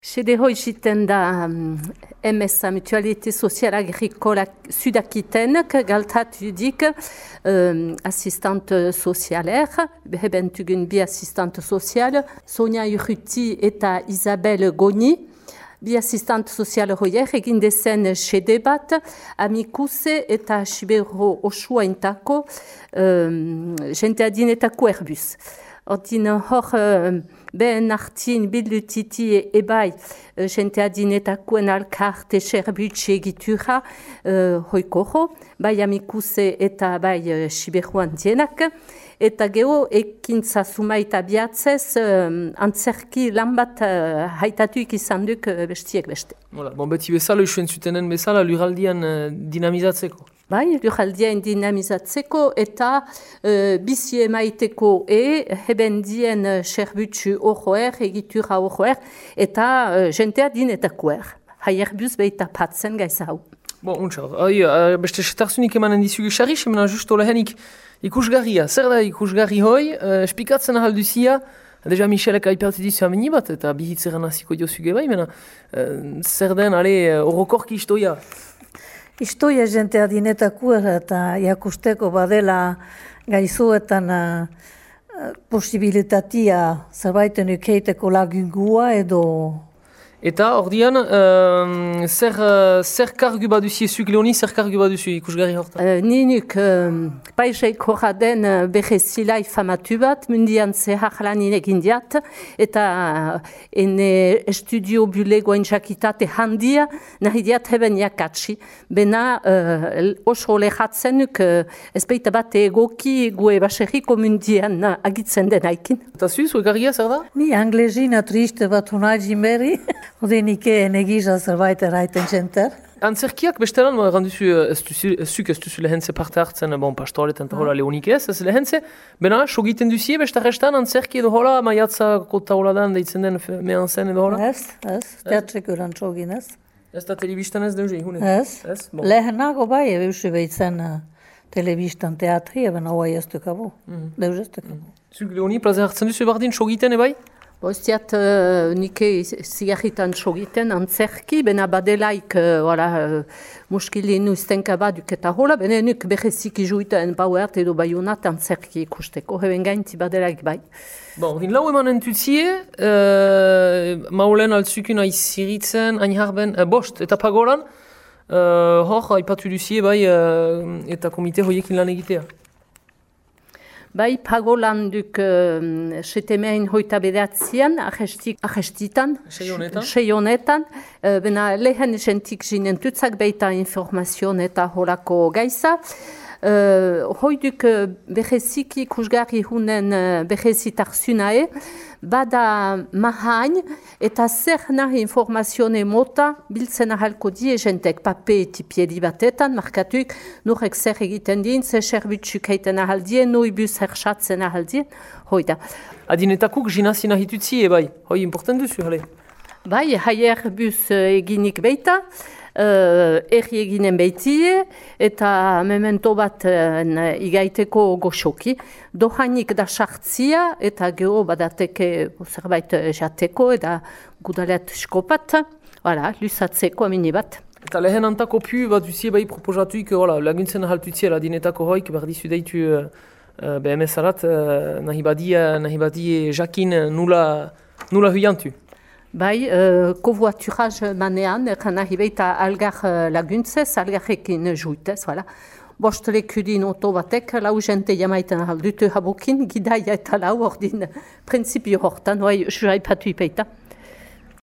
Hoi jiten da um, MSA Mutualité Sociale Agricole Sud-Aquitaine, galtatu dik um, assistante socialaire, behebentugun bi assistante sociale, Sonia Urruti eta Isabelle Goni, bi assistante sociale hoier egin dezen sede bat, amikuse eta Sibero Osua intako, um, jente adinetako erbus. Ordin hor... Um, ben artin bidlutiti e, e bai uh, jente adinetakoen alkarte serbutxe egitura uh, hoikoho, bai amikuse eta bai uh, siberuan dienak, eta geho ekintza sumaita biatzez uh, antzerki lan bat uh, haitatuik izan duk uh, bestiek beste. Voilà, bon, beti bezala, usuen zutenen bezala, luraldian uh, dinamizatzeko. Bai, lujaldien dinamizatzeko eta uh, bizi emaiteko e hebendien uh, serbutsu ojoer, egitura ojoer, eta uh, jentea dinetakoer. Haier buz behita patzen gaiza hau. Bon, untsa, hai, uh, beste setarzunik emanen dizugu xarri, semena justo lehenik ikusgarria. Zer da ikusgarri hoi, uh, espikatzen ahal duzia, Deja Michelek aipertu dizu ameni bat, eta bihitzeran hasiko diozuge bai, mena, uh, zer den, ale, orokorki istoia. Istoia jentea dinetakuer eta jakusteko badela gaizuetan uh, posibilitatia zerbaiten ukeiteko lagungua edo Eta ordian, uh, zer, uh, zer kargu baduzi ezuk leoni, zer kargu baduzi ikusgarri hortan? Uh, Ninuk, uh, paisaik horra den uh, behezilai famatu bat, mundian zehar lan egin diat, eta uh, ene estudio bulego entzakitate handia, nahi diat heben jakatsi. Bena uh, oso lehatzen nuk, uh, ez baita bat egoki gue baserriko mundian uh, agitzen denaikin. Eta zuz, uegarria zer da? Ni anglezina triste bat honajin berri. Odenik egiza zerbait eraiten txenter. Antzerkiak bestelan, erran duzu, ez zuk ez duzu lehentze parte hartzen, bon, pastoretan eta hola lehonik ez, ez lehentze, bena, sogiten duzie, besta restan, antzerki edo hola, maiatza kota hola dan, deitzen den mehan zen edo hola? Ez, ez, teatrek uran sogin ez. Ez da telebistan ez deuze, ihune? Ez, ez bon. lehenago bai, ebe usu behitzen uh, telebistan teatri, eben hoa ez dukabo, mm -hmm. deuz ez dukabo. Zuk lehoni, plaza hartzen duzu bardin, sogiten ebai? Bostiat uh, nike zigarritan sogiten antzerki, bena badelaik uh, voilà, uh, muskilin ustenka baduk eta hola, bena nuk behezik izuiten bauert edo baiunat antzerki ikusteko, heben gainti badelaik bai. Bon, din lau eman entutzie, uh, maulen altzukun aiziritzen, ainharben, uh, bost, eta pagoran, uh, hor, haipatu duzie bai, uh, eta komite hoiekin lan egitea. Bai, pagolan duk uh, setemein hoita bedatzean, ahestitan, seionetan, seionetan. Uh, bena lehen esentik zinen tutzak beita informazion eta horako gaisa. Hoiduk uh, beheziki kusgarri hunen behezitar zunae, bada mahain eta zer nahi informazione mota biltzen ahalko die jentek pape etipiedi batetan, markatuik nurek zer egiten dien, zer serbutsuk heiten ahaldien, noi bus herxatzen ahaldien, hoi da. Adinetakuk jinazina hitutzi, e bai, hoi important duzu, hale? Bai, haier bus eginik beita, uh, erri eginen behitie, eta memento bat uh, igaiteko goxoki. Dohainik da sartzia, eta geho badateke zerbait jateko, eta gudalet skopat, voilà, lusatzeko amini bat. Eta lehen antako pu bat duzie bai proposatuik, laguntzen ahaltutzie, la dinetako hoik, berdizu deitu uh, uh, BMS arat, uh, nahi badi, uh, jakin nula, nula huiantu. Bai, uh, kovoaturaz manean, ekan nahi beita algar uh, laguntzez, algarrekin juitez, voilà. Bost lekudin oto batek, lau jente jamaiten aldutu habokin, gidaia eta lau ordin prinsipio hortan, oi, juai patu ipeita.